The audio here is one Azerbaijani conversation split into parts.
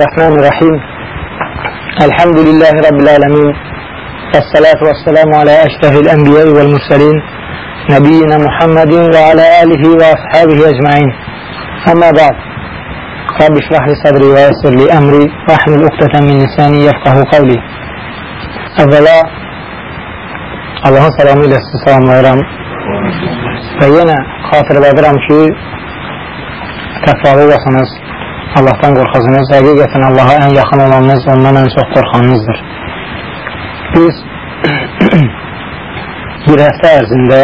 الرحمن الرحيم. الحمد لله رب العالمين. والصلاة والسلام على أشرف الأنبياء والمرسلين نبينا محمد وعلى آله وأصحابه أجمعين. أما بعد رب اشرح لي صدري ويسر لي أمري واحمل عقدة من لساني يفقه قولي. Əvvəla Allahın salamı ilə sizi salamlayıram və yenə xatırladıram ki təqvalı olasınız Allahdan qorxasınız həqiqətən Allaha ən yaxın olanınız ondan ən çox qorxanınızdır biz bir həftə ərzində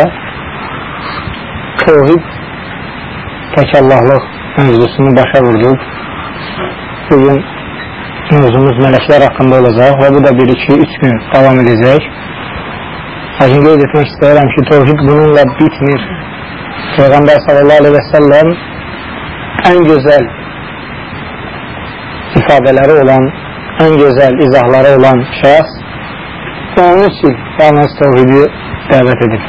tevhid tək Allahlıq mövzusunu başa vurduq bugün mövzumuz mələklər haqqında olacaq və bu da 1-2-3 gün davam edəcək. Lakin qeyd etmək istəyirəm ki, tevhid bununla bitmir. Peyğəmbər sallallahu aleyhi və səlləm ən gözəl ifadələri olan, ən gözəl izahları olan şəxs onun üçün yalnız tevhidi dəvət edib.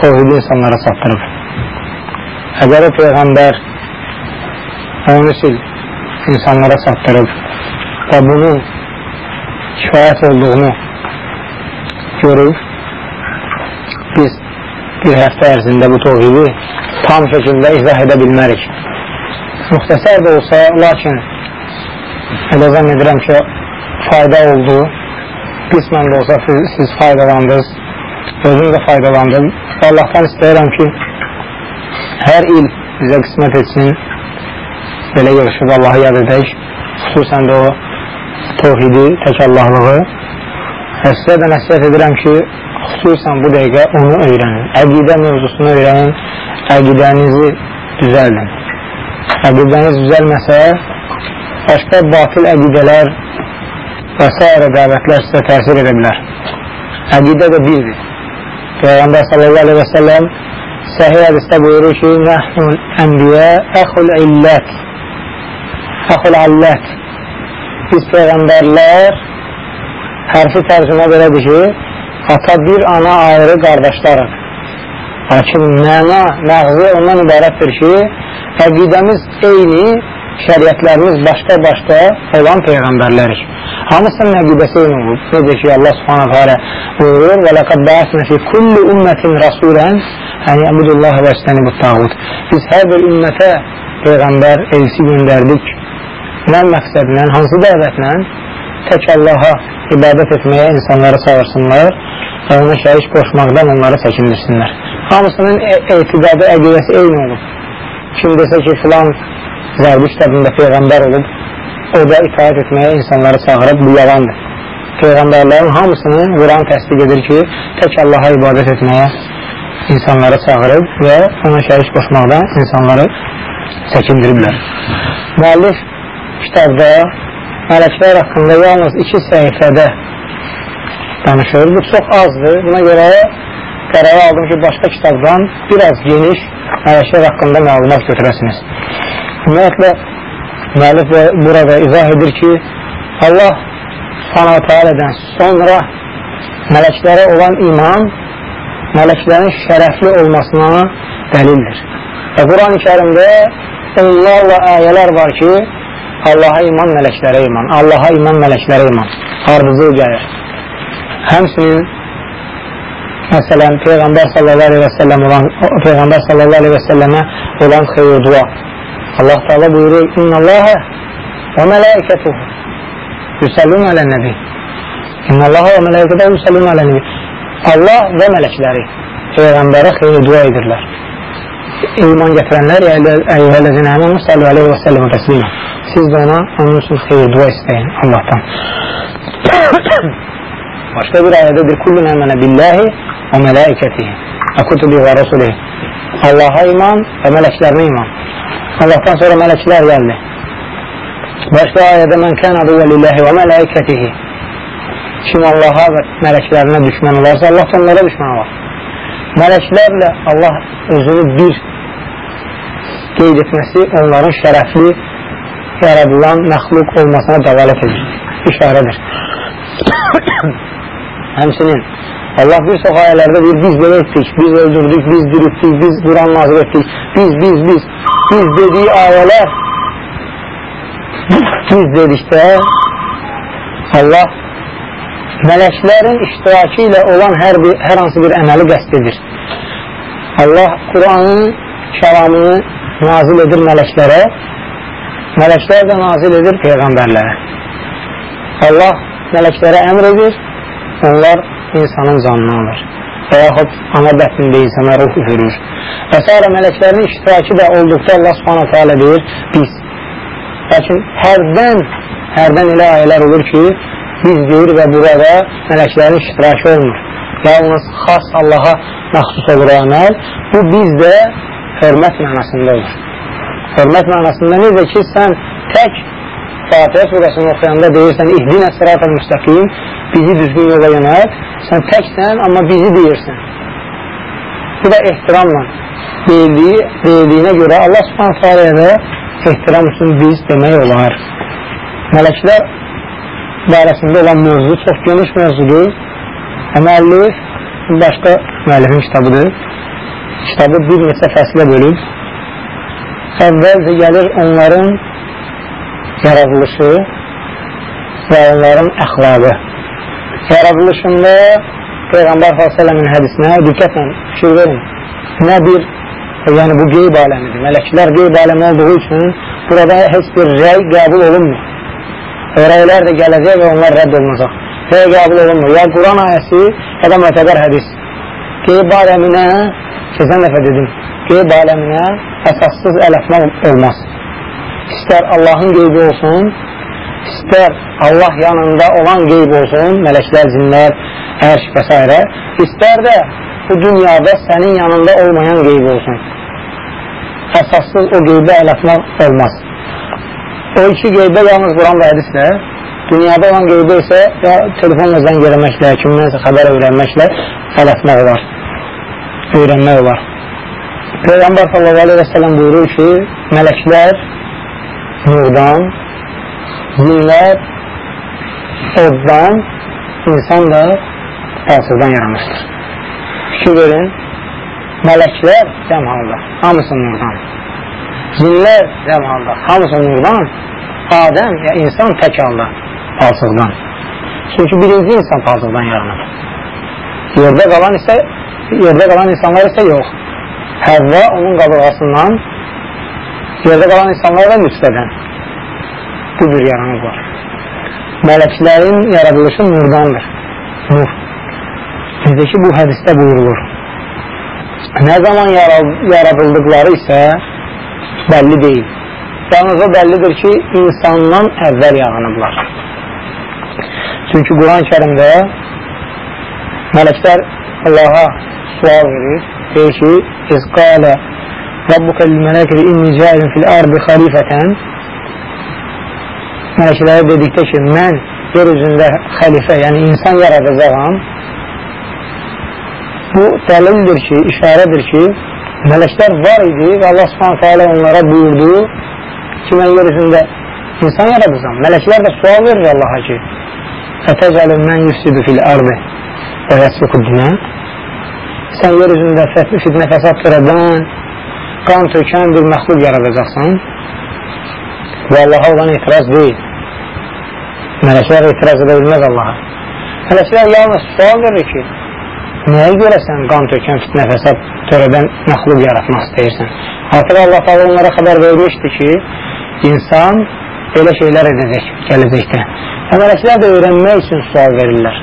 Tevhidi insanlara çatdırıb. Əgər o Peyğəmbər onun üçün insanlara çatdırıb və bunun kifayət olduğunu görüb biz bir həftə ərzində bu tohidi tam şəkildə izah edə bilmərik müxtəsər də olsa lakin elə zənn edirəm ki fayda oldu qismən də olsa siz, siz faydalandınız özüm də faydalandım və Allahdan istəyirəm ki hər il bizə qismət etsin belə görüşüb Allahı yad edək xüsusən də o tevhidi, tək Allahlığı və sizə də nəsiyyət edirəm ki, xüsusən bu dəqiqə onu öyrənin. Əqidə mövzusunu öyrənin, əqidənizi düzəldin. Əqidəniz düzəlməsə, başqa batıl əqidələr və s. dəvətlər sizə təsir edə bilər. Əqidə də birdir. Peyğəmbər sallallahu aleyhi və səlləm səhiyyə hədistə buyurur ki, Nəhnul ənbiyə əxul illət əxul allət biz Peyğəmbərlər hərfi tərcümə belədir ki, ata bir, ana ayrı qardaşlarıq. Lakin məna, məğzi ondan ibarətdir ki, əqidəmiz eyni, şəriətlərimiz başqa-başqa olan Peyğəmbərlərik. Hamısının əqidəsi eyni olub. Necə ki, Allah subhanahu teala buyurur, və ləqəd bəəsinə fi kulli ümmətin rasulən əni əbudullah və istəni bu tağut. Biz hər bir ümmətə Peyğəmbər elsi göndərdik nə məqsədlə, hansı dəvətlə tək Allaha ibadət etməyə insanları çağırsınlar və ona şərik qoşmaqdan onları çəkindirsinlər. Hamısının e etiqadı, əqidəsi eyni olub. Kim desə ki, filan zərbi kitabında Peyğəmbər olub, o da itaət etməyə insanları çağırıb, bu yalandır. Peyğəmbərlərin hamısını Quran təsdiq edir ki, tək Allaha ibadət etməyə insanları çağırıb və ona şərik qoşmaqdan insanları çəkindiriblər. Müəllif kitabda mələklər haqqında yalnız iki səhifədə danışır. Bu çox azdır. Buna görə qərar aldım ki, başqa kitabdan biraz geniş mələklər haqqında məlumat götürəsiniz. Ümumiyyətlə, müəllif burada izah edir ki, Allah teala'dən sonra mələklərə olan iman mələklərin şərəfli olmasına dəlildir. Və Quran-ı kərimdə onlarla ayələr var ki, Allaha iman, mələklərə iman. Allaha iman, mələklərə iman. Ardıcıl gəlir. Həmsinin məsələn Peyğəmbər sallallahu əleyhi və səlləm olan Peyğəmbər sallallahu əleyhi və səlləmə olan xeyir dua. Allah Taala buyurur: "İnnallaha və mələikətuhu yusallun alan-nəbi." İnnallaha və mələikətuhu yusallun alan-nəbi. Allah və mələkləri Peyğəmbərə xeyir dua edirlər. İman gətirənlər əyyuhəl-ləzinə əmənu sallu aleyhi və səlləm təslimə. Siz də ona onun üçün xeyir dua istəyin Allahdan. Başqa bir ayədə kullun əmənə billahi və mələikətihi və kutubi və rasulihi. Allaha iman və mələklərinə iman. Allahdan sonra mələklər gəldi. Başqa ayədə mən kən adıvə lillahi və mələikətihi. Kim Allaha və mələklərinə düşmən olarsa, Allah da onlara düşmən olar. Mələklərlə Allah özünü bir qeyd etməsi onların şərəfli yaradılan məxluq olmasına dəvalət edir, işarədir. Həmsinin Allah bir çox ayələrdə deyir, biz belə etdik, biz öldürdük, biz diritdik, biz Quran nazir etdik, biz, biz, biz, biz dediyi ayələr Biz dedikdə Allah mələklərin iştirakı ilə olan hər, bir, hər hansı bir əməli qəst edir. Allah Quranın kəlamını nazil edir mələklərə, mələklər də nazil edir peyğəmbərlərə. Allah mələklərə əmr edir, onlar insanın canını alır və yaxud ana bətnində insana ruh üfürür. Və sonra mələklərin iştirakı da olduqda Allah subhanətə alə deyir, biz. Lakin hərdən, hərdən elə ayələr olur ki, biz deyir və burada mələklərin iştirakı olmur. Yalnız xas Allaha məxsus olur əməl. Bu bizdə hörmət mənasında olur. Hörmət mənasında necə ki, sən tək Fatihə surəsini oxuyanda deyirsən, İhdinə sıratı müstəqim, bizi düzgün yola yönət, sən təksən, amma bizi deyirsən. Bu da ehtiramla deyildiyi, deyildiyinə görə Allah subhanət aləyə də ehtiram üçün biz demək olar. Mələklər barəsində olan mövzu çox geniş mövzudur. Müəllif başqa müəllifin kitabıdır. Kitabı bir neçə fəslə bölüb. Əvvəlcə gəlir onların yaradılışı və onların əxlaqı. Yaradılışında Peyğəmbər s.ə.v-in hədisinə diqqətlə fikir verin. Nə bir, yəni bu qeyb aləmidir. Mələklər qeyb aləmi olduğu üçün burada heç bir rəy qəbul olunmur. Rəylər də gələcək və onlar rədd olunacaq. Rəy qəbul olunmur. Ya Quran ayəsi, ya da mütəqər hədis. Qeyb aləminə, keçən dəfə dedim, qeyb aləminə əsassız ələfmək olmaz. İstər Allahın qeybi olsun, istər Allah yanında olan qeyb olsun, mələklər, cinlər, ərş və s. istər də bu dünyada sənin yanında olmayan qeyb olsun. Əsassız o qeybə ələtmək olmaz. O iki qeybə yalnız Quran və hədislə, dünyada olan qeybə isə ya telefonla zəng eləməklə, kimdənsə xəbər öyrənməklə ələtmək olar, öyrənmək olar. Peyğəmbər sallallahu aleyhi və sələm buyurur ki, mələklər nurdan, zinlər oddan, insan da palsızdan yaranmışdır. Fikir verin, mələklər cəm halda, hamısı nurdan. Zinlər cəm halda, hamısı nurdan. Adəm ya insan tək halda, palsızdan. Çünki birinci insan palsızdan yaranır. Yerdə qalan isə yerdə qalan insanlar isə yox. Həvva onun qabırğasından yerdə qalan insanlar da nüsfədən bu cür yaranıblar. Mələklərin yaradılışı nurdandır. Nur. Necə ki, bu hədisdə buyurulur. Nə zaman yaradıldıqları isə bəlli deyil. Yalnız o bəllidir ki, insandan əvvəl yaranıblar. Çünki Quran-ı kərimdə mələklər Allaha sual verir. Deyir ki, İzqalə Rabbuka lil-mələkəti inni cəilin fil-ardı xalifətən mələkələrə dedikdə ki, mən yer üzündə xəlifə, yəni insan yaradacağam, bu dəlildir ki, işarədir ki, mələklər var idi və Allah subhanətə alə onlara buyurdu ki, mən yer üzündə insan yaradacağam. Mələklər də sual verir Allaha ki, Fətəcəlün mən yüfsidu fil ardı və yəsfiqu dinə sən yer üzündə fitnə fəsad törədən, qan tökən bir məxluq yaradacaqsan və Allaha olan etiraz deyil. Mələklər etiraz edə bilməz Allaha. Mələklər yalnız sual verir ki, nəyə görə sən qan tökən fitnə fəsad törədən məxluq yaratmaq istəyirsən? Artıq Allah tabi onlara xəbər vermişdi ki, insan belə şeylər edəcək gələcəkdə. Və mələklər də öyrənmək üçün sual verirlər.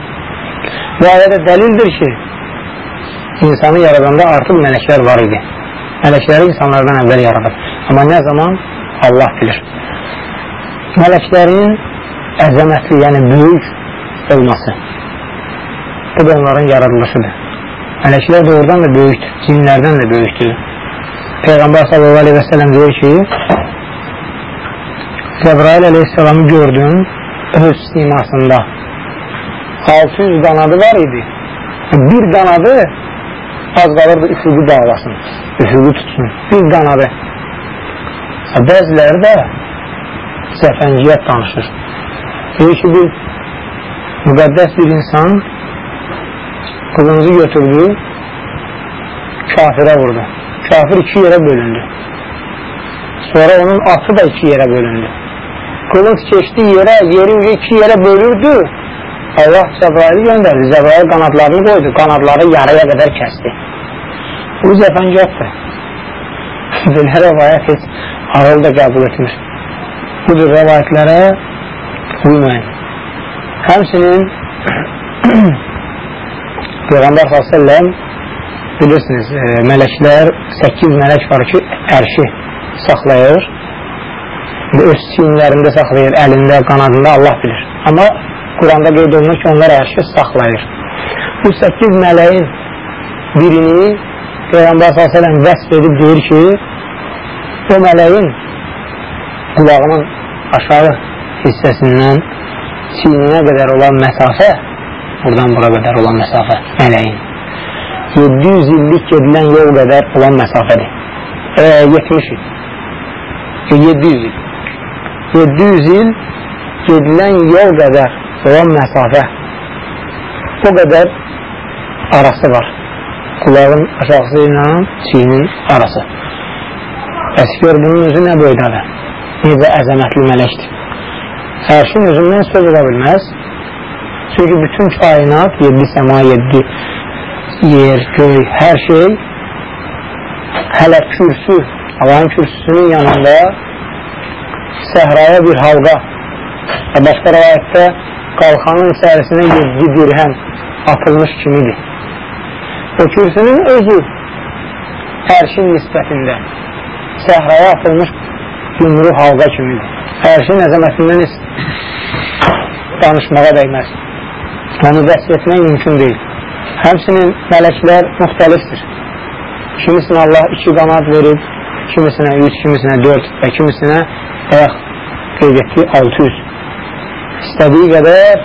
Bu ayədə dəlildir ki, insanı yaradanda artıq mələklər var idi. Mələkləri insanlardan əvvəl yaradır. Amma nə zaman? Allah bilir. Mələklərin əzəmətli, yəni böyük olması. Bu da onların yaradılışıdır. Mələklər doğrudan da böyükdür, cinlərdən də böyükdür. Peyğəmbər s.a.v. deyir ki, Cəbrail əleyhissalamı gördüm öz simasında. 600 qanadı var idi. Bir qanadı az qalırdı üfüqü dağlasın, üfüqü tutsun. Bir qanadı. Bəziləri də zəfənciyyət danışır. Deyir ki, bir müqəddəs bir insan qılıncı götürdü, kafirə vurdu. Kafir iki yerə bölündü. Sonra onun atı da iki yerə bölündü. Qılınc keçdi yerə, yeri iki yerə bölürdü. Allah Cəbraili göndərdi. Cəbrail qanadlarını qoydu. Qanadları yarıya qədər kəsdi. Bu cəfəngətdir. Belə rəvayət heç ağıl da qəbul etmir. Bu cür rəvayətlərə uymayın. Həmsinin Peyğəmbər s.ə.v bilirsiniz, e, mələklər 8 mələk var ki, ərşi saxlayır öz çiyinlərində saxlayır, əlində, qanadında Allah bilir. Amma Quranda qeyd olunur ki, onlar ərşi saxlayır. Bu 8 mələyin birini Peyğəmbər s.ə.v vəsb edib deyir ki, o mələyin qulağının aşağı hissəsindən çiyninə qədər olan məsafə buradan bura qədər olan məsafə mələyin 700 illik gedilən yol qədər olan məsafədir. E, 70 il. E, 700 il. 700 il gedilən yol qədər olan məsafə o qədər arası var qulağın aşağısı ilə çiyinin arası bəs gör bunun özü nə boydadır necə əzəmətli mələkdir. Ərşin özündən söz ola bilməz çünki bütün kainat 7 səma 7 yer, göy, hər şey hələ kürsü Allahın kürsüsünün yanında səhraya bir halqa və başqa rəvayətdə qalxanın içərisinə 7 dirhəm atılmış kimidir. O kürsünün özü ərşin nisbətində səhraya atılmış yumru halqa kimidir. Ərşin əzəmətindən danışmağa dəyməz. Onu vəsb etmək mümkün deyil. Həmsinin mələklər müxtəlifdir. Kimisinə Allah iki qanad verib, kimisinə 3, kimisinə 4 və kimisinə ayaq qeyd etdi 600 istədiyi qədər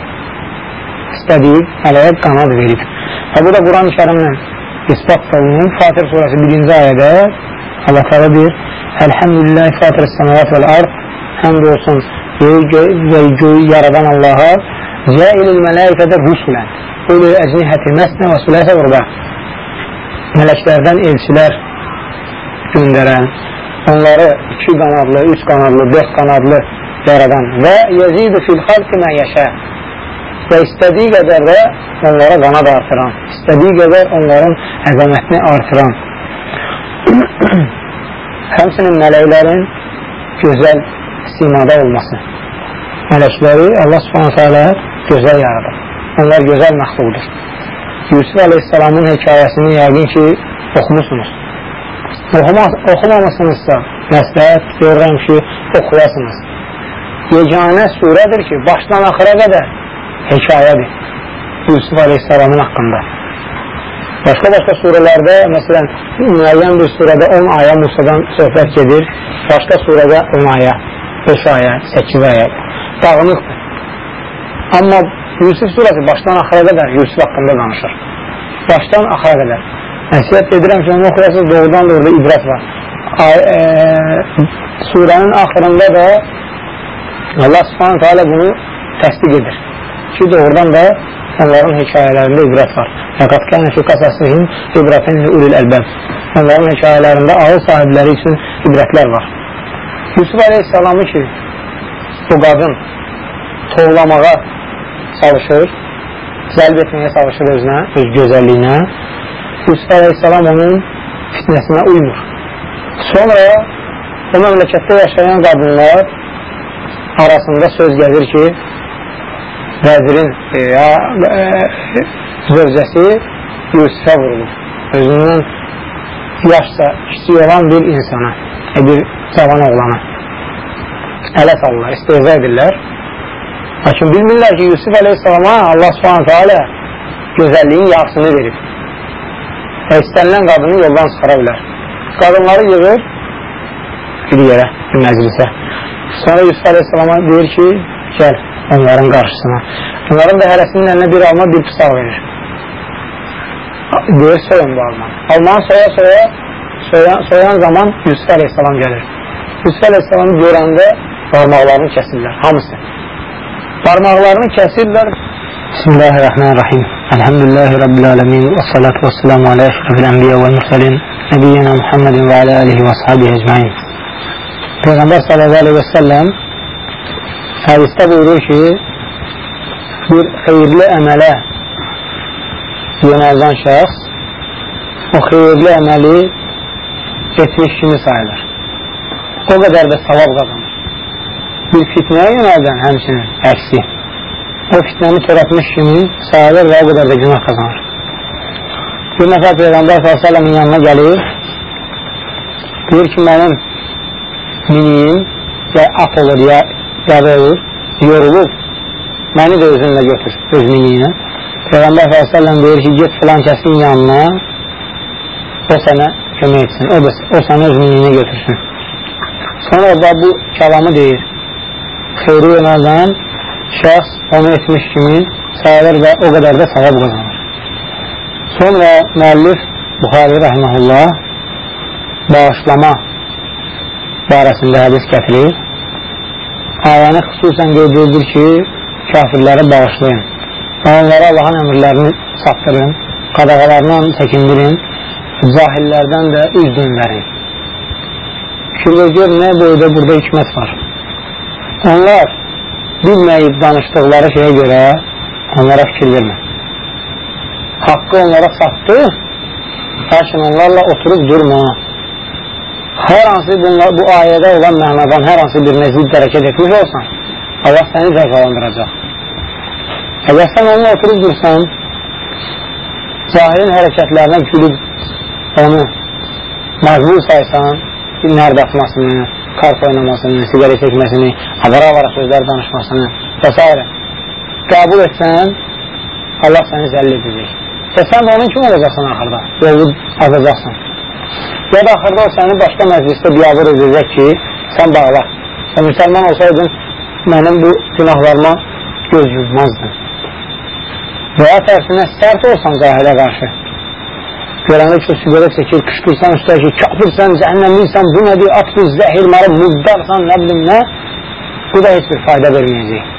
istədiyi ələyə qanad verib və bu da Quran-ı kərimlə ispat olunur Fatır surəsi 1-ci ayədə Allah təala deyir Elhamdülillah Fatır səmavat vəl ard həmd olsun və göyü yaradan Allaha cəilil mələikədə rusulən ölü əcnihəti məsnə və süləsə vurba mələklərdən elçilər göndərən onları iki qanadlı, üç qanadlı, dörd qanadlı yaradan və yezidu fil xalqi mə yəşə və istədiyi qədər də onlara qanad artıran, istədiyi qədər onların əzəmətini artıran. Həmsinin mələklərin gözəl simada olması. Mələkləri Allah subhanətə alə gözəl yaradır. Onlar gözəl məxluqdur. Yusuf Aleyhisselamın hekayəsini yəqin ki, oxumusunuz oxumamışsınızsa məsləhət görürəm ki, oxuyasınız. Yeganə surədir ki, başdan axıra qədər hekayədir. Yusuf Aleyhisselamın haqqında. Başqa-başqa surələrdə, məsələn, müəyyən bir surədə 10 aya Musadan söhbət gedir, başqa surədə 10 aya, 5 aya, 8 aya dağınıqdır. Amma Yusuf surəsi başdan axıra qədər Yusuf haqqında danışır. Başdan axıra qədər. Nəsiyyət edirəm ki, onu oxuyasınız, doğrudan da orada ibrət var. Ay, e, surənin axırında da Allah subhanətə alə bunu təsdiq edir. Ki, doğrudan da onların hekayələrində ibrət var. Fəqat kənə fi qasasihim ibrətin ulil əlbəb. Onların hekayələrində ağıl sahibləri üçün ibrətlər var. Yusuf Aleyhisselamı ki, bu qadın tovlamağa çalışır, zəlb etməyə çalışır özünə, öz gözəlliyinə Yusuf Aleyhisselam onun fitnəsinə uymur. Sonra o məmləkətdə yaşayan qadınlar arasında söz gəlir ki, vəzirin e, ya e, zövcəsi Yusufə vurulur. Özündən yaşsa kiçik olan bir insana, e, bir cavan oğlana ələ salırlar, isteyza edirlər. Lakin bilmirlər ki, Yusuf Aleyhisselama Allah subhanətə alə gözəlliyin yarısını verib və istənilən qadını yoldan çıxara bilər. Qadınları yığır bir yerə, bir məclisə. Sonra Yusuf Aleyhisselama deyir ki, gəl onların qarşısına. Onların da hərəsinin əlinə bir alma, bir pısaq verir. Deyir, soyun bu almanı. Almanı soya soya, soyan, soyan zaman Yusuf Aleyhisselam gəlir. Yusuf Aleyhisselamı görəndə parmaqlarını kəsirlər, hamısı. Parmaqlarını kəsirlər. Bismillahirrahmanirrahim. Elhamdülillahi Rabbil alemin və salatu və selamu alə əşrafil ənbiyə və mürsəlin Nəbiyyina Muhammedin və alə əlihi və sahabihi əcmain. Peyğəmbər sallallahu aleyhi və səlləm hədisdə buyurur ki, bir xeyirli əmələ yönəldən şəxs o xeyirli əməli etmiş kimi sayılır. O qədər də savab qazanır. Bir fitnəyə yönəldən həmçinin əksi. O fitnəni törətmiş kimi sayılır və o qədər də günah qazanır. Bir nəfər Peyğəmbər s.ə.v-in yanına gəlir, deyir ki, mənim miniyim ya at olur, ya yada olur, yorulub, məni də özünlə götür, öz miniyinə. Peyğəmbər s.ə.v deyir ki, get filan kəsin yanına, o sənə kömək etsin, o, da, o səni öz miniyinə götürsün. Sonra da bu kəlamı deyir, xeyri yönəldən şəxs onu etmiş kimi sayılır və o qədər də savab qazanır. Sonra müəllif Buxari rəhməhullah bağışlama barəsində hədis gətirir. Ayəni xüsusən qeyd edilir ki, kafirləri bağışlayın. Onlara Allahın əmrlərini çatdırın, qadağalarından çəkindirin, cahillərdən də üz dönlərin. Fikirdə gör, nə boyda burada hikmət var. Onlar bilməyib danışdıqları şeyə görə onlara fikir vermə. Haqqı onlara çatdı, lakin onlarla oturub durma. Hər hansı bunlar, bu ayədə olan mənadan hər hansı birinə zidd hərəkət etmiş olsan, Allah səni cəzalandıracaq. Əgər sən onunla oturub dursan, cahilin hərəkətlərinə gülüb onu məqbul saysan, nərd atmasını, kart oynamasını, sigara çəkməsini, avara-avara sözlər danışmasını və s. qəbul etsən, Allah səni zəll edəcək. Və sən də onun kim olacaqsan axırda? Yolu azacaqsan. Ya da axırda o səni başqa məclisdə biabır edəcək ki, sən bağla. Sən müsəlman olsaydın, mənim bu günahlarıma göz yummazdın. Və ya tərsinə sərt olsan cahilə qarşı. Görəndə ki, sigara çəkir, qışqırsan üstə ki, kafirsən, zəhənnəmliysən, bu nədir, atfız, zəhir, marı, muddarsan, nə bilim nə, bu da heç bir fayda verməyəcək.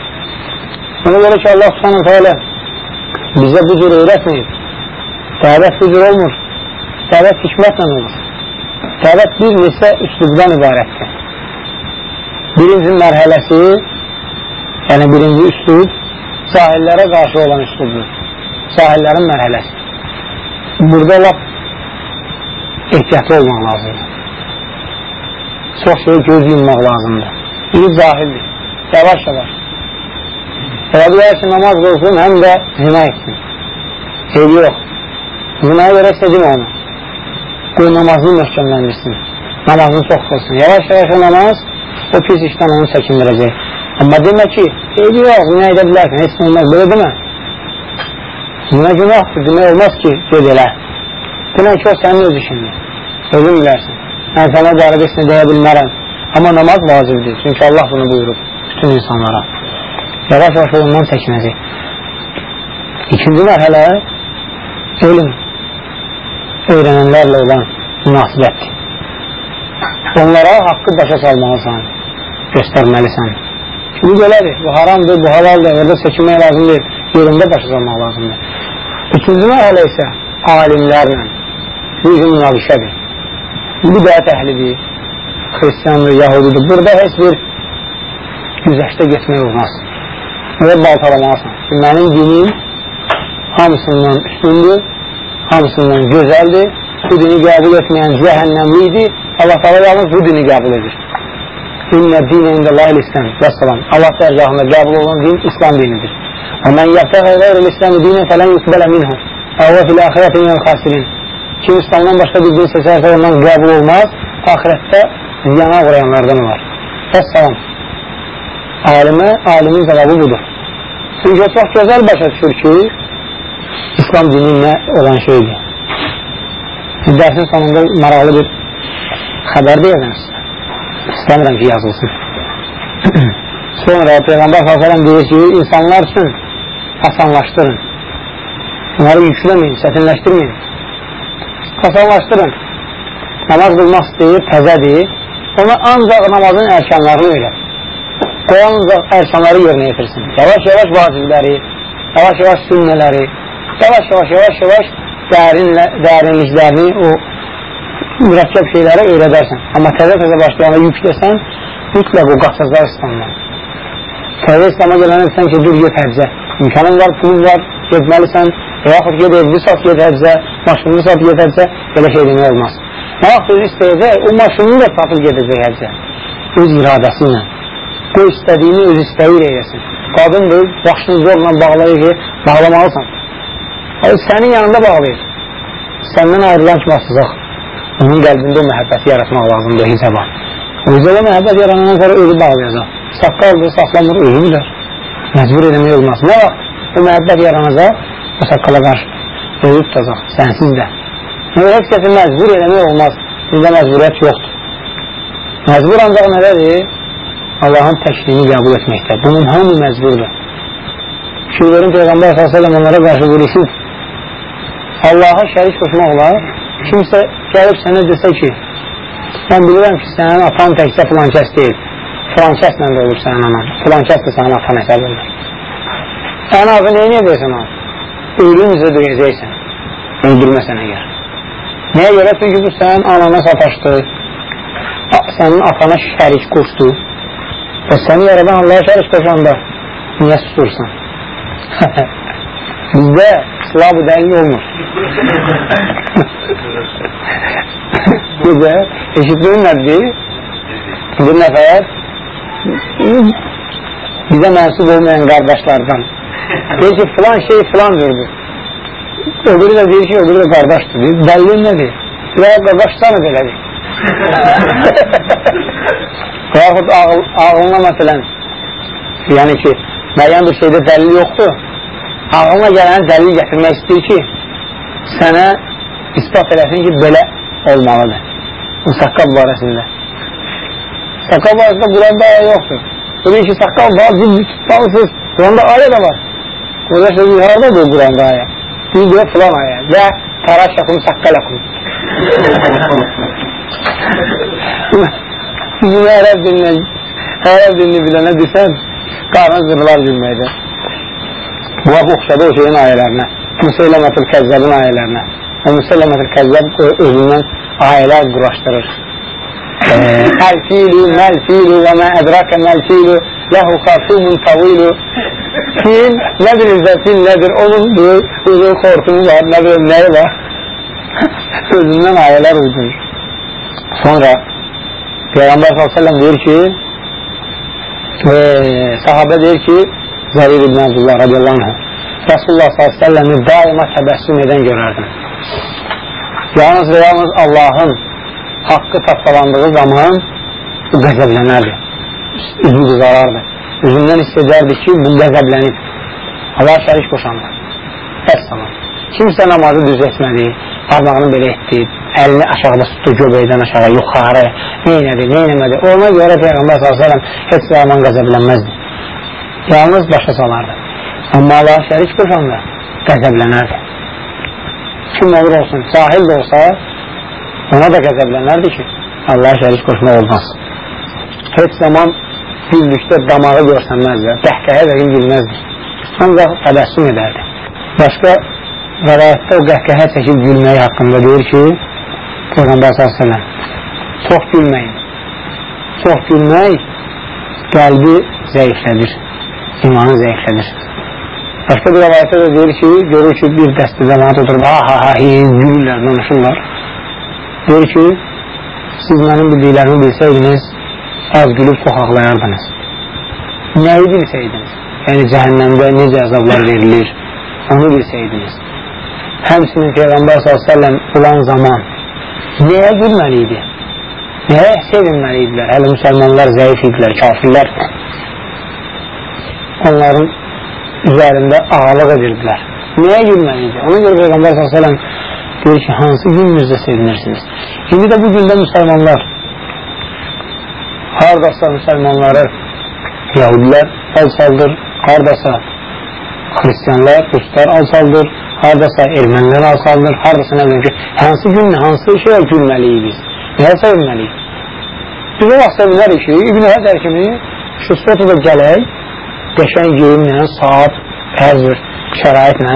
Ona görə ki, Allah subhanahu teala bizə bu cür öyrətməyib. Dəvət bu cür olmur. Dəvət hikmətlə olur. Dəvət bir neçə üslubdan ibarətdir. Birinci mərhələsi, yəni birinci üslub, cahillərə qarşı olan üslubdur. Cahillərin mərhələsi. Burada lap ehtiyatlı olmaq lazımdır. Çox şey göz yummaq lazımdır. Biri cahildir. Yavaş yavaş. Ola bilər ki, namaz qılsın, həm də zina etsin. Eybi yox. Zinaya görə istədim onu. Qoy namazını möhkəmləndirsin. Namazını çox qılsın. Yavaş-yavaş o namaz o pis işdən onu çəkindirəcək. Amma demə ki, eybi yox, zina edə bilərsən, heç olmaz, belə demə. Zina günahdır, demək olmaz ki, ged elə. Demək ki, o sənin öz işindir. Özün bilərsin. Mən sənə barədə heç nə deyə bilmərəm. Amma namaz vacibdir, çünki Allah bunu buyurub bütün insanlara. Yavaş-yavaş ondan çəkinəcək. İkinci mərhələ elm öyrənənlərlə olan münasibətdir. Onlara haqqı başa salmalısan, göstərməlisən. Çünki belədir, bu haramdır, bu halaldır, orada çəkinmək lazımdır, yerində başa salmaq lazımdır. İkinci mərhələ isə alimlərlə, bu üçün münaqişədir. Bu da əhlidir, xristiyandır, yahudidir. Burada heç bir güzəşdə getmək olmaz. Və baltalamalısan ki, mənim dinim hamısından üstündür, hamısından gözəldir, bu dini qəbul etməyən cəhənnəmli idi, Allah təala yalnız bu dini qəbul edir. İnnə dinə ində lahil İslam və salam. Allah dərgahında qəbul olan din İslam dinidir. Və mən yəbtəğə qeyril İslamı dinə fələn yusbələ minhu. Əvvə fil axirəti minəl xasirin. Kim İslamdan başqa bir din seçərsə ondan qəbul olmaz, ahirətdə ziyana uğrayanlardan var. Və salam. Alimə, alimin cavabı budur. Çünki o çox gözəl başa düşür ki, İslam dini nə olan şeydir. Dərsin sonunda maraqlı bir xəbər deyəcəm sizə. İstəmirəm ki, yazılsın. Sonra Peyğəmbər s.ə.v deyir ki, insanlar üçün asanlaşdırın. Onları yükləməyin, çətinləşdirməyin. Asanlaşdırın. Namaz qılmaq istəyir, təzədir. Ona ancaq namazın ərkanlarını öyrət. Qoy ancaq ərkanları yerinə yetirsin. Yavaş-yavaş vacibləri, yavaş-yavaş sünnələri, yavaş-yavaş, yavaş-yavaş dərinlə, dərinliklərini, o mürəkkəb şeyləri öyrədərsən. Amma təzə-təzə başlayanda yükləsən, mütləq o qaçacaq İslamdan. Təzə İslama gələnə sən ki, dur get həccə. İmkanın var, pulun var, getməlisən. Və yaxud get evli sat, get həccə, maşınını sat, get həccə. Belə şey demək olmaz. Nə vaxt özü istəyəcək, o maşınını da satıb gedəcək həccə. Öz iradəsi ilə. Qoy istədiyini öz istəyi eləyəsin. Qadındır, başını zorla bağlayır ki, bağlamalısan. Sənin yanında bağlayır. Səndən ayrılan kimi asacaq. Onun qəlbində o məhəbbəti yaratmaq lazımdır hicaba. O hicaba məhəbbət yaranandan sonra özü bağlayacaq. Saqqaldır, saxlamır, özü bilər. Məcbur eləmək olmaz. Nə vaxt o məhəbbət yaranacaq, o saqqala qarşı özü tutacaq, sənsiz də. Yəni, heç kəsi məcbur eləmək olmaz. Bizdə məcburiyyət yoxdur. Məcbur ancaq nədədir? Allahın təkliyini qəbul etməkdə. Bunun hamı məcburdur. Şükürlərin Peyğəmbər s.ə.v onlara qarşı vuruşub Allaha şərik qoşmaqla kimsə gəlib sənə desə ki, mən bilirəm ki, sənin atan təkcə filan kəs deyil, filan kəslə də olur sənin anan, filan kəs də sənin atan hesab olur. Ən azı neyin edəysən o? Ölüm üzrə döyəcəksən, öldürməsən əgər. Nəyə görə? Çünki bu sənin anana sataşdı, sənin atana şərik qoşdu və səni yaradan Allaha şərik qoşanda niyə susursan? Bizdə silahı dəlil olmur. Bizdə eşitdiyin nədir? Bir nəfər bizə mənsub olmayan qardaşlardan deyir ki, filan şey filan cürdür. Öbürü də deyir ki, öbürü də qardaşdır. Deyir, dəlilin nədir? Ya qardaşsanız elədir. Yaxud ağıl, ağılına məsələn yəni ki, müəyyən bir şeydə dəlil yoxdur ağılına gələn dəlil gətirmək istəyir ki, sənə ispat eləsin ki, belə olmalıdır. Bu saqqal barəsində. Saqqal barəsində Quranda ayə yoxdur. Deyir ki, saqqal vacib tutmalısınız. Quranda ayə də var. Qoca sözü haradadır Quranda ayə? Deyir, deyir, filan ayə. Və taraşakum saqqalakum. Bizim ərəb dilinə, ərəb dilini bilənə desən, qarnı zırlar gülməkdə. Bu oxşadı o şeyin ayələrinə. Müseyləmətül Kəzzəbin ayələrinə. O Müseyləmətül Kəzzəb özündən ayələr quraşdırır. Əl-filu, məl-filu və mə ədrakə məl-filu ləhu xartumun tavilu Fil, nə bilinsə fil nədir? Onun özün xortumu var, nə bilim, nəyi var? Özündən ayələr uydurur. Sonra Peyğəmbər s.ə.v deyir ki, e, sahabə deyir ki, Zərir ibn Abdullah radiyallahu anh Rasulullah s.ə.v-i daima təbəssüm edən görərdim. Yalnız və yalnız Allahın haqqı tapsalandığı zaman qəzəblənərdi. Üzü qızarardı. Üzündən hissedərdi ki, bu qəzəblənib. Allah şərik qoşanlar. Əssalam. Kimsə namazı düz etmədi, parmağını belə etdi, əlini aşağıda tutdu göbəkdən aşağı, yuxarı, neynədi, neynəmədi. Ona görə Peyğəmbər s.ə.v heç zaman qəzəblənməzdi yalnız başa salardı. Amma Allah şərik qoşanda qəzəblənərdi. Kim olur olsun, cahil də olsa ona da qəzəblənərdi ki, Allah şərik qoşmaq olmaz. Heç zaman güllükdə damağı görsənməzdi, qəhqəhə də gülməzdi. Ancaq təbəssüm edərdi. Başqa rəvayətdə o qəhqəhə çəkib gülməyi haqqında deyir ki, Peyğəmbər s.ə.v çox gülməyin. Çox gülmək qəlbi zəiflədir imanı zəiflənir. Başqa bir rəvayətdə də deyir ki, görür ki, bir dəstə cəmanət oturub, ha ha ha, hi, gülürlər, danışırlar. Deyir ki, siz mənim bildiklərimi bilsəydiniz, az gülüb çox ağlayardınız. Nəyi bilsəydiniz? Yəni, cəhənnəmdə necə əzablar verilir, onu bilsəydiniz. Həmsinin Peyğəmbər s.ə.v olan zaman nəyə gülməli idi? Nəyə sevinməli idilər? Hələ müsəlmanlar zəif idilər, kafirlər onların üzərində ağalıq edirdilər. Nəyə gülməliydi? Ona görə Peyğəmbər s.ə.v deyir ki, hansı gününüzdə sevinirsiniz? İndi də bu gündə müsəlmanlar haradasa müsəlmanları Yahudilər əl saldır, haradasa Hristiyanlar, Ruslar al saldır, haradasa ermənilər al saldır, haradasa nə bilim ki, hansı gün, hansı şeyə gülməliyik biz? Nəyə sevinməliyik? Biz o vaxt sevinərik ki, İbn Hədər kimi şu spotu da gələk, qəşən geyimlə, saat, hər şəraitlə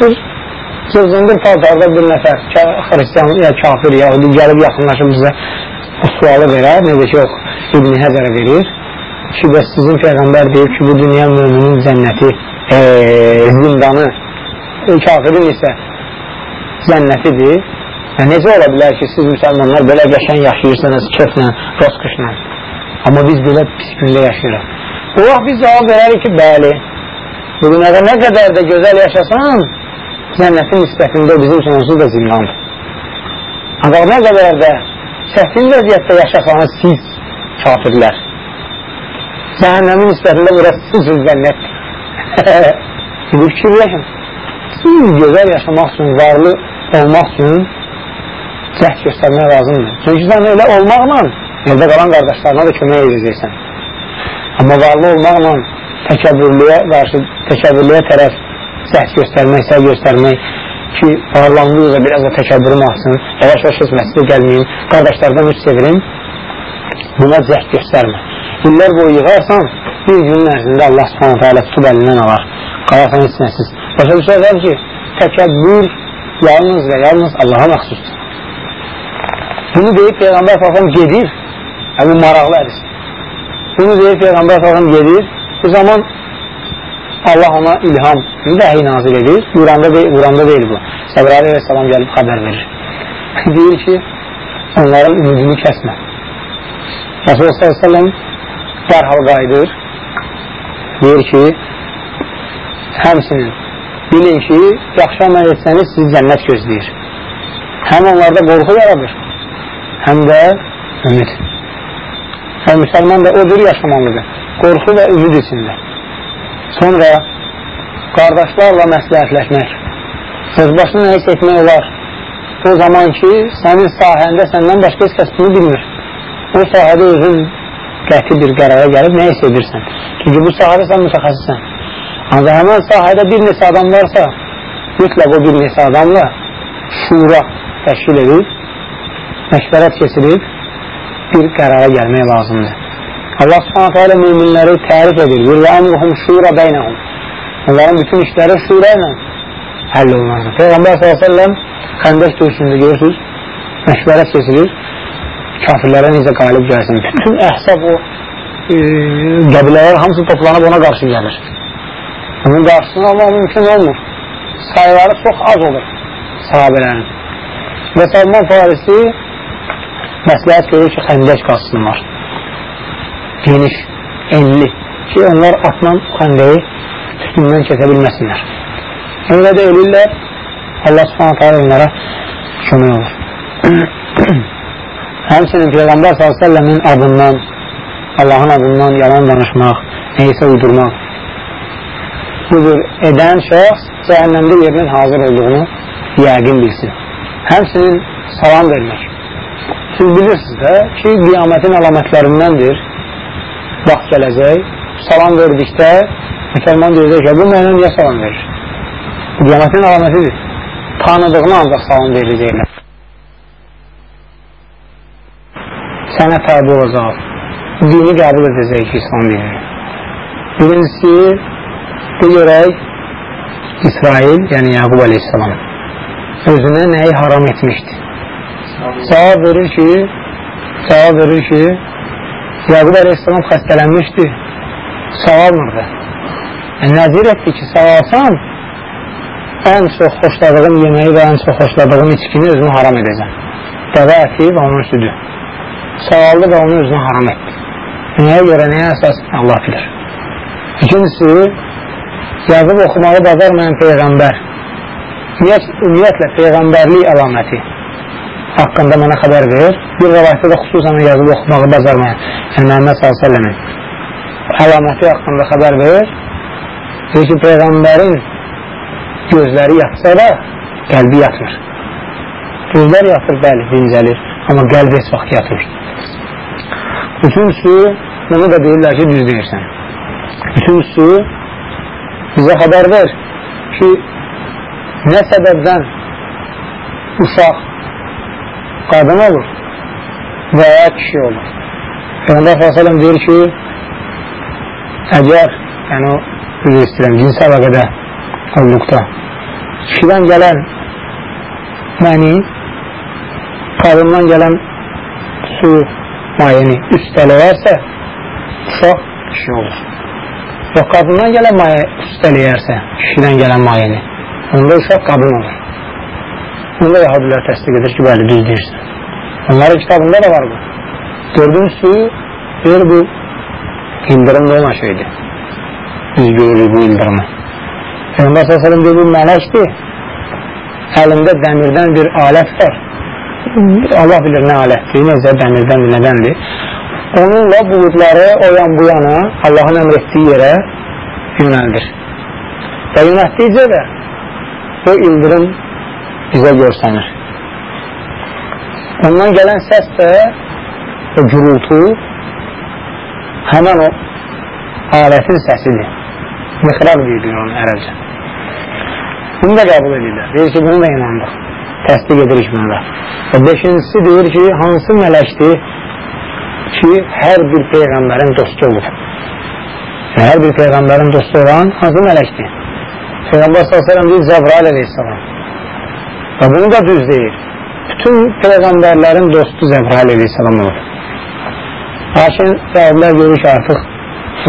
biz cızındır paltarda bir nəfər xristiyan ya kafir yahudi gəlib yaxınlaşıb bizə bu sualı verər, necə ki yox İbn Həzərə verir ki, bəs sizin Peyğəmbər deyib ki, bu dünya müminin cənnəti, e, zindanı, e, kafirin isə cənnətidir. Yəni, necə ola bilər ki, siz müsəlmanlar belə qəşən yaşayırsınız, keflə, roskuşla. Amma biz belə pis gündə yaşayırıq. O vaxt biz cavab verərik ki, bəli, bugünə nə qədər də gözəl yaşasan, cənnətin nisbətində bizim üçün onsuz da zindandır. Ancaq nə qədər də çətin vəziyyətdə yaşasanız siz kafirlər, cəhənnəmin nisbətində burası sizin üçün cənnətdir. Bir fikirləşin. Siz gözəl yaşamaq üçün, varlı olmaq üçün cəhd göstərmək lazımdır. Çünki sən elə olmaqla evdə qalan qardaşlarına da kömək edəcəksən. Amma varlı olmaqla təkəbbürlüyə qarşı, təkəbbürlüyə tərəf cəhd göstərmək, səy göstərmək ki, varlandıqca biraz da təkəbbürüm artsın, yavaş-yavaş məsələ gəlməyim, qardaşlardan üç sevirim, buna cəhd göstərmə. İllər boyu yığarsan, bir günün ərzində Allah subhanətə alə tutub əlindən alar, qalarsan heç nəsiz. Başa düşərlər ki, təkəbbür yalnız və yalnız Allaha məxsusdur. Bunu deyib Peyğəmbər Fəxəm gedir, həmin maraqlı hədis. Bunu deyib Peyğəmbər Fəxəm gedir, bu zaman Allah ona ilham, vəhiy nazil edir. Quranda, deyil, Quranda deyil bu. Səbrəli Aleyhisselam gəlib xəbər verir. deyir ki, onların ümidini kəsmə. Rasulullah s.ə.v dərhal qayıdır. Deyir ki, həmsinin bilin ki, yaxşı əməl etsəniz sizi cənnət gözləyir. Həm onlarda qorxu yaradır, həm də ümid. Və müsəlman da o cür yaşamalıdır. Qorxu və ümid içində. Sonra qardaşlarla məsləhətləşmək. Söz başına nə isə etmək olar. O zaman ki, sənin sahəndə səndən başqa heç kəs bunu bilmir. O sahədə özün qəti bir qərara gəlib nə isə edirsən. Çünki bu sahədə sən mütəxəssisən. Ancaq həmən sahədə bir neçə adam varsa, mütləq o bir neçə adamla şura təşkil edib, məşvərət keçirib, bir qərara gəlmək lazımdır. Allah subhanətə alə müminləri tərif edir. Və əmruhum şura beynəhum. Onların bütün işləri şura ilə həll olunur. Peyğəmbər s.ə.v xəndək döyüşündə görürsünüz, məşvərət keçirir, kafirlərə necə qalib gəlsin. Bütün əhsab o e, qəbilələr hamısı toplanıb ona qarşı gəlir. Bunun qarşısını almaq mümkün olmur. Sayıları çox az olur sahabələrin. Və Salman Farisi məsləhət görür ki, xəndək qazsınlar. Geniş, enli ki, onlar atla xəndəyi üstündən kəsə bilməsinlər. Elə də ölürlər, Allah subhanətə alə onlara kömək olur. Həmçinin Peyğəmbər s.ə.v-in adından, Allahın adından yalan danışmaq, neysə uydurmaq. Bu cür edən şəxs cəhənnəmdə yerinin hazır olduğunu yəqin bilsin. Həmçinin salam vermək. Siz bilirsiniz də ki, qiyamətin əlamətlərindəndir. Vaxt gələcək, salam verdikdə müsəlman deyəcək ki, bu mənə niyə salam verir? Qiyamətin əlamətidir. Tanıdığını ancaq salam veriləcəklər. Sənə tabi olacaq. Dini qəbul edəcək ki, İslam dinini. Birincisi, bu görək İsrail, yəni Yaqub aleyhissalam özünə nəyi haram etmişdi? Cavab verir ki, cavab verir ki, Yaqub Aleyhisselam xəstələnmişdi, sağalmırdı. Yəni, nəzir etdi ki, sağalsam, ən çox xoşladığım yeməyi və ən çox xoşladığım içkini özünü haram edəcəm. Dəvə əti və onun südü. Sağaldı və onu özünü haram etdi. Nəyə görə, nəyə əsas Allah bilir. İkincisi, yazıb oxumağı bacarmayan Peyğəmbər, ümumiyyətlə Peyğəmbərlik əlaməti haqqında mənə xəbər verir. Bir rəvayətdə də xüsusən yazıb oxumağı bacarmayan, yəni Məhəmməd s.ə.v-in əlaməti haqqında xəbər verir. Deyir ki, Peyğəmbərin gözləri yatsa da qəlbi yatmır. Gözlər yatır, bəli, dincəlir, amma qəlb heç vaxt yatmır. Üçüncüsü, bunu da deyirlər ki, düz deyirsən. Üçüncüsü, bizə xəbər ver ki, nə səbəbdən uşaq qadın olur və ya kişi olur. Peyğəmbər s.ə.v deyir ki, əgər, yəni o, üzr istəyirəm, cins əlaqədə olduqda, kişidən gələn məni, qadından gələn su mayeni üstələrsə, uşaq kişi olur. Yox, qadından gələn mayə üstələyərsə, kişidən gələn mayəni, onda uşaq qadın olur. Bunda Yahudilər təsdiq edir ki, bəli, düz deyirsən. Onların kitabında da var bu. Dördüncüsü, deyir bu ildırımda olan şeydir. Biz görürük bu ildırımı. Peyğəmbər s.ə.v deyir, bu mələkdir. Əlində dəmirdən bir alət var. Allah bilir nə alətdir, necə dəmirdəndir, nədəndir. Onunla buludları o yan bu yana Allahın əmr etdiyi yerə yönəldir. Və yönətdikcə də o ildırım bizə görsənir. Ondan gələn səs də o gürültü həmən o alətin səsidir. Mixrab deyilir onun ərəbcə. Bunu da qəbul edirlər. Deyir ki, bunu da inandıq. Təsdiq edirik bunu da. Və beşincisi deyir ki, hansı mələkdir ki, hər bir peyğəmbərin dostu olur. Yəni, hər bir peyğəmbərin dostu olan hansı mələkdir? Peyğəmbər s.ə.v deyir, Cəbrail əleyhissalam. Və bunu da düz deyir. Bütün peyğəmbərlərin dostu Cəbrail əleyhissalam olur. Lakin səbəblər görür ki, artıq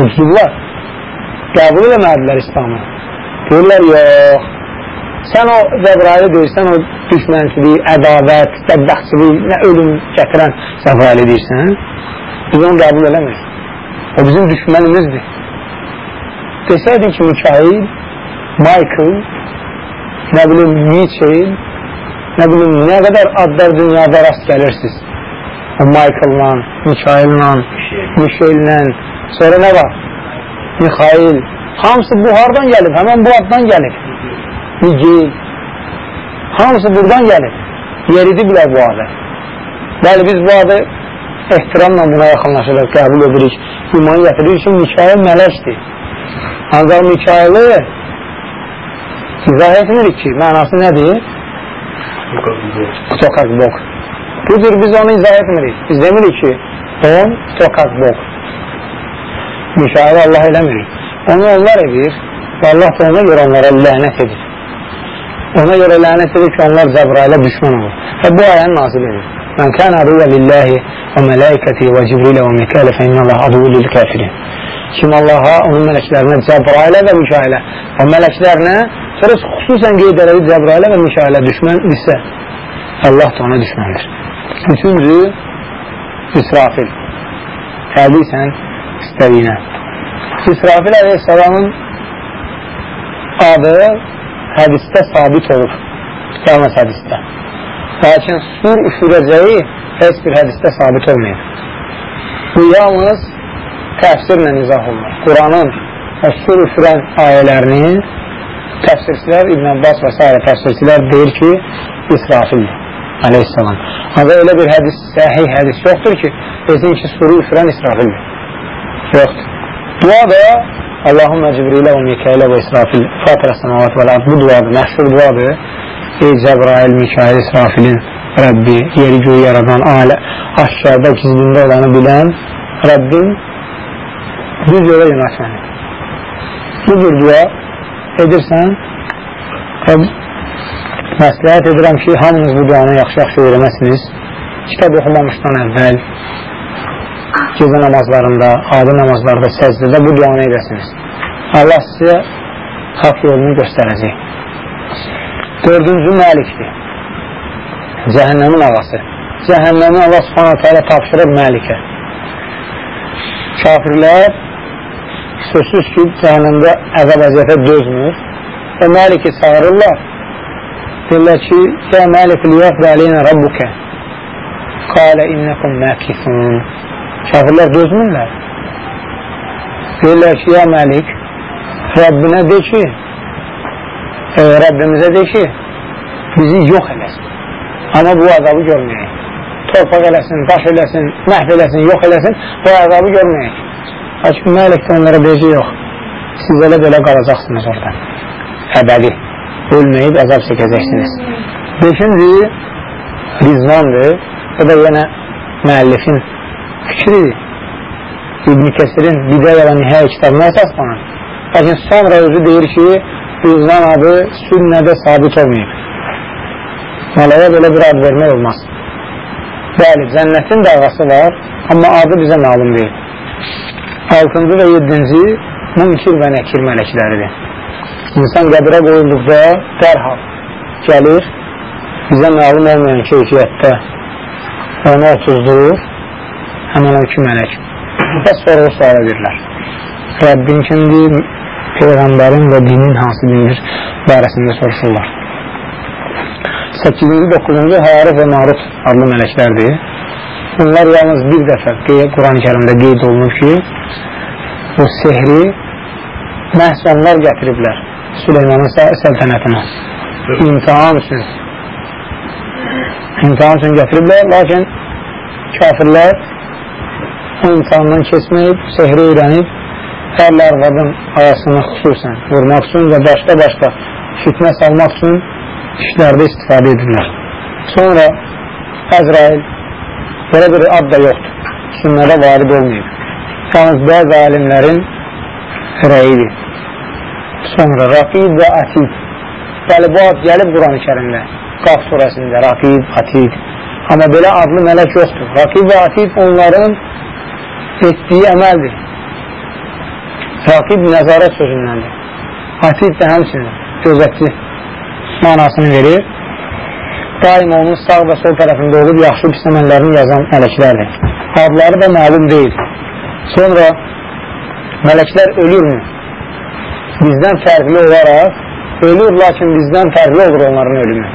ucuzlar. Qəbul eləmədilər İslamı. Deyirlər, yox, sən o Cəbraili deyirsən, o düşmənçilik, ədavət, bədbəxtçilik, nə ölüm gətirən Cəbraili deyirsən, biz onu qəbul eləmirik. O bizim düşmənimizdir. Desəydin ki, Mikail, Michael, nə bilim, Mitchell, nə bilim, nə qədər adlar dünyada rast gəlirsiniz. O Michael'la, Mikail'la, Michel'lə, sonra nə var? Mikail, hamısı buhardan gəlib, həmən bu addan gəlib. Miguel, hamısı buradan gəlir. Yeridi bilər bu adı. Bəli, biz bu adı ehtiramla buna yaxınlaşırıq, qəbul edirik, iman gətiririk ki, Mikail mələkdir. Ancaq Mikaili izah etmirik ki, mənası nədir? Sokak bok. Budur, biz onu izah etmirik. Biz demirik ki, on sokak bok. Mikaili Allah eləmirik. Onu onlar edir və Allah da ona görə onlara lənət edir. Ona görə lənət edir ki, onlar Cəbrailə düşmən olur. Və bu ayəni nazil edir. Mən kən adıyyə lillahi və mələikəti və Cibrilə və Mikələ fə innə Allah aduvu lil kəfirin. Kim Allaha, onun mələklərinə, Cəbrailə və Mikələ və mələklərinə, sonra xüsusən qeyd edərik Cəbrailə və Mikələ düşməndirsə, Allah da ona düşməndir. Üçüncü, İsrafil. Təbisən istədiyinə. İsrafil əleyhissalamın adı hədisdə sabit olur. Yalnız hədisdə. Lakin sur üfürəcəyi heç bir hədisdə sabit olmayır. Bu yalnız təfsirlə izah olunur. Quranın o sur üfürən ayələrini təfsirçilər, İbn Abbas və s. təfsirçilər deyir ki, İsrafildir aleyhissalam. Ancaq elə bir hədis, səhih hədis yoxdur ki, desin ki, suru üfürən İsrafildir. Yoxdur. Dua da Allahümme Cibrilə və Mikailə və İsrafil Fatırə səmavat və bu duadır, məşhur duadır. Ey Cəbrail, Mikail, İsrafilin Rəbbi, yeri göğü yaradan, alə, aşağıda gizlində olanı bilən Rəbbim düz yola yönət məni. Bu bir dua edirsən və məsləhət edirəm ki, hamınız bu duanı yaxşı-yaxşı öyrənəsiniz. Kitab oxumamışdan əvvəl gecə namazlarında, adi namazlarda, səcdədə bu duanı edəsiniz. Allah sizə haqq yolunu göstərəcək. Dördüncü məlikdir. Cəhənnəmin ağası. Cəhənnəmi Allah subhanətə alə tapşırır məlikə. Kafirlər sözsüz ki, cəhənnəmdə əzab əziyyətə dözmür. O məliki çağırırlar. Deyirlər ki, Ya məlik liyəqdə əleyinə rabbukə. Qalə innəkum məkifun. Kafirlər dözmürlər. Deyirlər ki, ya məlik, Rəbbinə de ki, e, Rəbbimizə de ki, bizi yox eləsin. Amma bu azabı görməyək. Torpaq eləsin, daş eləsin, məhv eləsin, yox eləsin, bu azabı görməyək. Lakin məlik də onlara deyəcək, yox. Siz elə belə qalacaqsınız orada. Əbədi. Ölməyib əzab çəkəcəksiniz. Beşinci, rizvandır. O da yenə müəllifin fikridir. İbn Kəsirin Bidəyə və Nihəyə kitabına əsaslanır. Lakin sonra özü deyir ki, bizdən adı sünnədə sabit olmayıb. Mələyə belə bir ad vermək olmaz. Bəli, cənnətin davası var, amma adı bizə məlum deyil. Altıncı və yedinci münkir və nəkir mələkləridir. İnsan qəbrə qoyulduqda dərhal gəlir, bizə məlum olmayan keyfiyyətdə onu otuzdurur, həmən o iki mələk və sonra o sual edirlər. Rəbbin kimdir, Peyğəmbərin və dinin hansı dindir barəsində soruşurlar. 8-ci, 9-cu Harif və Maruf adlı mələklərdir. Bunlar yalnız bir dəfə Quran-ı kərimdə qeyd olunur ki, bu sehri məhz onlar gətiriblər Süleymanın səltənətinə imtihan üçün imtihan üçün gətiriblər, lakin kafirlər o imtihandan keçməyib, sehri öyrənib ərlə arvadın arasını xüsusən vurmaq üçün və başqa-başqa fitnə salmaq üçün işlərdə istifadə edirlər. Sonra Əzrail belə bir ad da yoxdur. Sünnədə varid olmayıb. Yalnız bəzi alimlərin rəyidir. Sonra Raqib və Atid. Bəli, bu ad gəlib Quran-ı kərimdə. Qaf surəsində Raqib, Atid. Amma belə adlı mələk yoxdur. Raqib və Atid onların etdiyi əməldir. Raqib nəzarət sözündəndir. Atid də həmçinin gözətçi manasını verir. Daim onun sağ və sol tərəfində olub yaxşı pis əməllərini yazan mələklərdir. Adları da məlum deyil. Sonra mələklər ölürmü? Bizdən fərqli olaraq ölür, lakin bizdən fərqli olur onların ölümü.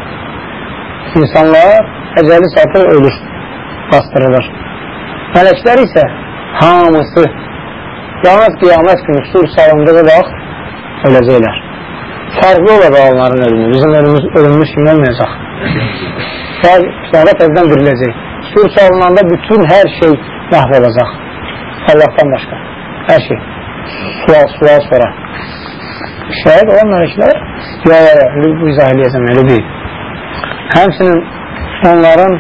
İnsanlar əcəli satır ölür, bastırılır. Mələklər isə hamısı yalnız qiyamət günü sur salındığı vaxt öləcəklər fərqli olacaq onların ölümü. Bizim ölümümüz, ölümümüz kimi olmayacaq. Sonra təzdən diriləcək. Sur çalınanda bütün hər şey məhv olacaq. Allahdan başqa. Hər şey. Sual, sual sonra. Şəhid olan mələklər ya, ya, ya, bu izah eləyəcəm, elə deyil. Həmsinin onların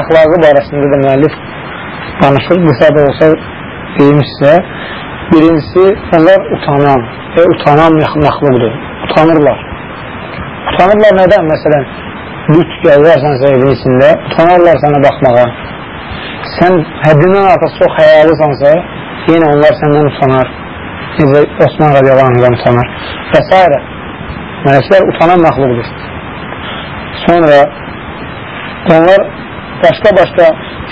əxlaqı barəsində də müəllif danışır. Bu səbəb olsa deyim sizə. Birincisi, onlar utanan və utanan məxluqdur utanırlar. Utanırlar nədən? Məsələn, lüt gəzərsənsə evin içində, utanırlar sənə baxmağa. Sən həddindən artıq çox həyalısansa, yenə onlar səndən utanar. Necə Osman radiyalarından utanır. Və s. Mələklər utanan məxluqdur. Sonra onlar başqa-başqa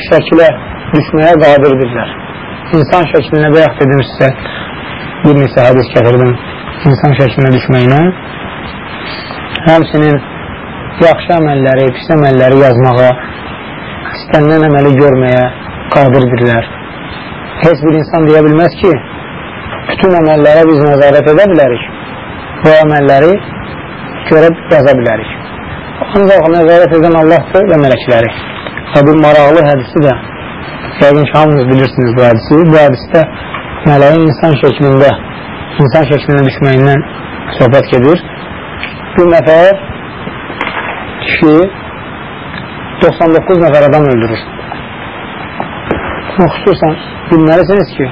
şəkilə düşməyə qadirdirlər. İnsan şəklinə bayaq dedim sizə bir neçə hədis gətirdim insan şəklinə düşməyinə həmsinin yaxşı əməlləri, pis əməlləri yazmağa istənilən əməli görməyə qadirdirlər. Heç bir insan deyə bilməz ki, bütün əməllərə biz nəzarət edə bilərik və əməlləri görüb yaza bilərik. Ancaq nəzarət edən Allahdır və mələkləri. Və bu maraqlı hədisi də yəqin ki, hamınız bilirsiniz bu hədisi. Bu hədisdə mələyin insan şəklində insan şəklinə düşməyindən söhbət gedir. Bir nəfər kişi 99 nəfər adam öldürür. Xüsusən bilməlisiniz ki,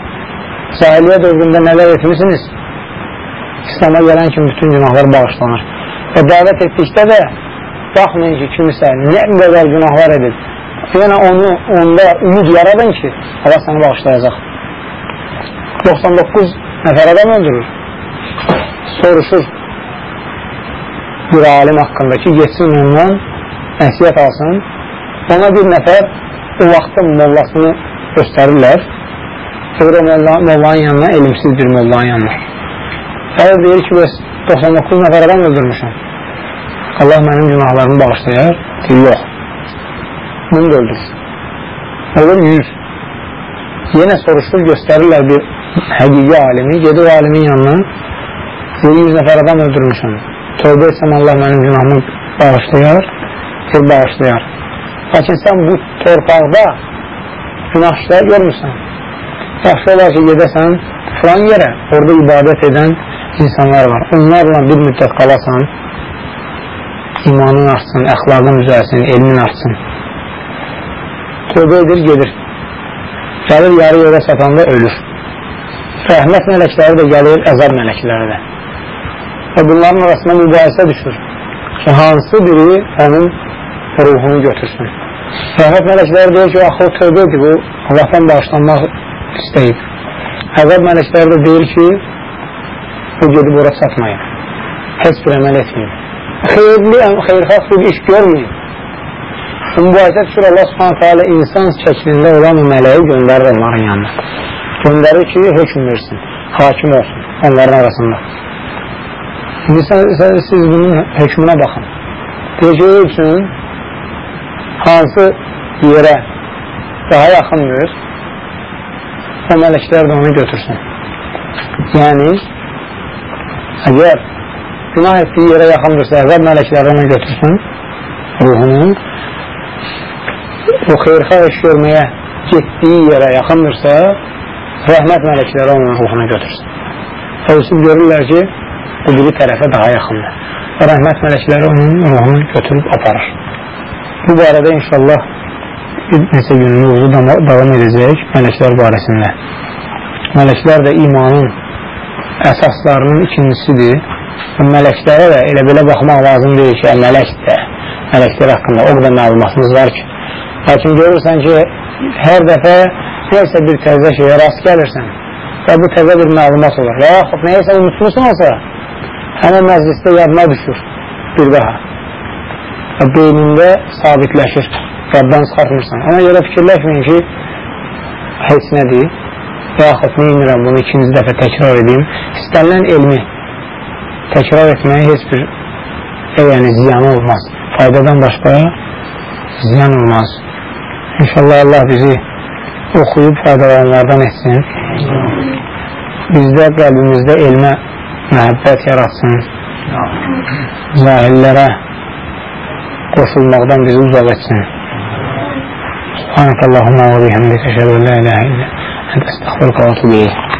cahiliyə dövründə nələr etmişsiniz? İslam'a gələn kimi bütün günahlar bağışlanır. Və dəvət etdikdə də baxmayın ki, kimisə nə qədər günahlar edib. Yəni onu onda ümid yaradın ki, Allah səni bağışlayacaq. 99 nəfər adam öldürür. Soruşur bir alim haqqında ki, geçsin ondan nəsiyyət alsın. Ona bir nəfər o vaxtın mollasını göstərirlər. Sonra mollanın yanına, elimsiz bir mollanın yanına. Hayır deyir ki, 99 nəfər adam öldürmüşəm. Allah mənim günahlarımı bağışlayar. Deyir, yox. Bunu da öldürür. Olur 100. Yenə soruşur, göstərirlər bir həqiqi alimi, gedir o alimin yanına, deyir, 100 nəfər adam öldürmüşəm. Tövbə etsəm Allah mənim günahımı bağışlayar, deyir, bağışlayar. Lakin sən bu torpaqda günah işlər görmürsən. Yaxşı olar ki, gedəsən filan yerə, orada ibadət edən insanlar var. Onlarla bir müddət qalasan, imanın artsın, əxlaqın düzəlsin, elmin artsın. Tövbə edir, gedir. Gəlir, yarı yerə satanda ölür rəhmət mələkləri də gəlir, əzab mələkləri də. Və bunların arasında mübahisə düşür ki, hansı biri onun ruhunu götürsün. Rəhmət mələkləri deyir ki, axı o tövbə edir, bu Allahdan bağışlanmaq istəyib. Əzab mələkləri də deyir ki, bu gedib ora çatmayın. Heç bir əməl etməyin. Xeyirli, xeyrxalq bir iş görməyin. Mübahisə düşür Allah subhanətə alə insan şəklində olan mələyi göndərir onların yanına. Göndərir ki, hökm versin, hakim olsun onların arasında. İndi siz bunun hökmünə baxın. Deyəcək üçün hansı yerə daha yaxındır, o mələklər də onu götürsün. Yəni, əgər günah etdiyi yerə yaxındırsa, əzab mələkləri onu götürsün, ruhunu, o xeyrxar iş görməyə getdiyi yerə yaxındırsa, rəhmət mələkləri onun ruhunu götürsün. Təvsib görürlər ki, bu biri tərəfə daha yaxındır. Və rəhmət mələkləri onun ruhunu götürüb aparır. Bu barədə inşallah bir neçə günlük davam edəcək mələklər barəsində. Mələklər də imanın əsaslarının ikincisidir. Mələklərə də elə belə baxmaq lazım deyil ki, mələk də, mələklər haqqında o qədər məlumatımız var ki. Lakin görürsən ki, hər dəfə neysə bir təzə şeyə rast gəlirsən və bu təzə bir məlumat olur. Və yaxud neysə unutmuşsun olsa, həmən məclisdə yadına düşür bir daha. Və beynində sabitləşir, yaddan çıxartmırsan. Ona görə fikirləşməyin ki, heç nədir və yaxud neymirəm bunu ikinci dəfə təkrar edeyim. İstənilən elmi təkrar etməyə heç bir e, yəni ziyanı olmaz. Faydadan başqa ziyan olmaz. İnşallah Allah bizi oxuyub faydalananlardan etsin. Bizdə qəlbimizdə elmə məhəbbət yaratsın. Zahillərə qoşulmaqdan bizi uzaq etsin. Subhanəkəllahumma və bihəmdikə şədə lə ilə ilə Ənə əstəxfirqə və tubiyyək.